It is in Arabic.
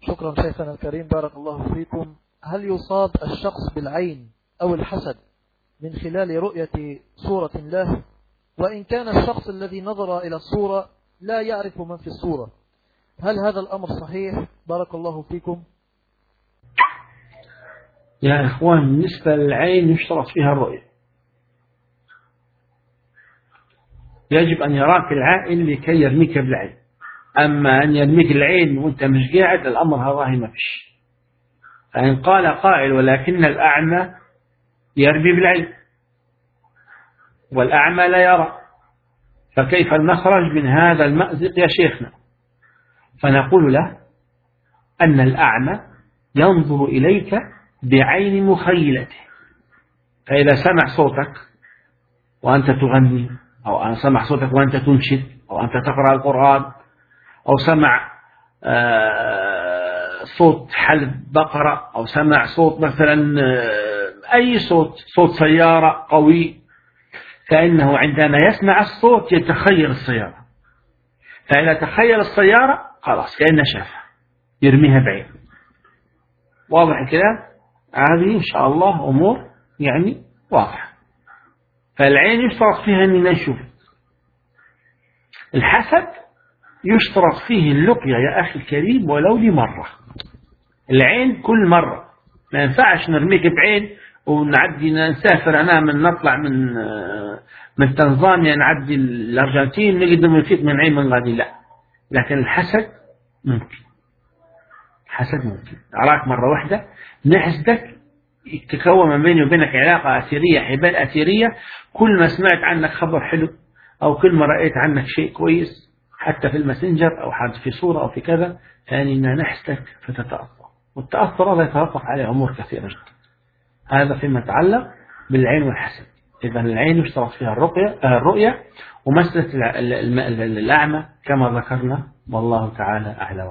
شكرا شيخنا الكريم بارك الله فيكم. هل يصاب الشخص بالعين أو الحسد من خلال رؤية صورة الله؟ وإن كان الشخص الذي نظر إلى الصورة لا يعرف من في الصورة هل هذا الأمر صحيح؟ بارك الله فيكم. يا إخوان بالنسبة للعين يشترط فيها الرؤية. يجب أن يراك العائل لكي يرميك بالعين. أما أن يرميك العين وأنت مش قاعد الأمر هذا ما فيش. فإن قال قائل ولكن الأعمى يرمي بالعين والأعمى لا يرى. فكيف المخرج من هذا المأزق يا شيخنا؟ فنقول له أن الأعمى ينظر إليك بعين مخيلته. فإذا سمع صوتك وأنت تغني أو سمع صوتك وأنت تنشد أو أنت تقرأ القرآن أو سمع صوت حلب بقرة أو سمع صوت مثلا أي صوت صوت سيارة قوي فإنه عندما يسمع الصوت يتخيل السيارة. فإذا تخيل السيارة خلاص كأنه شافها يرميها بعيد واضح الكلام؟ هذه إن شاء الله أمور يعني واضحة. فالعين يشترط فيها أن نشوف الحسد يشترط فيه اللقيا يا أخي الكريم ولو لمرة. العين كل مرة. ما ينفعش نرميك بعين ونعدي نسافر أنا من نطلع من من تنزانيا نعدي الأرجنتين نقدر فيك من عين من غادي. لا. لكن الحسد ممكن. الحسد ممكن. أراك مرة واحدة. نحسدك تكون ما بيني وبينك علاقة أثيرية حبال أثيرية كل ما سمعت عنك خبر حلو أو كل ما رأيت عنك شيء كويس حتى في الماسنجر أو حتى في صورة أو في كذا فإننا نحسدك فتتأثر. والتأثر هذا يتوقف عليه أمور كثيرة جدا. هذا فيما يتعلق بالعين والحسد. إذا العين يشترط فيها الرؤية الرؤية ومسألة الأعمى كما ذكرنا والله تعالى أعلم.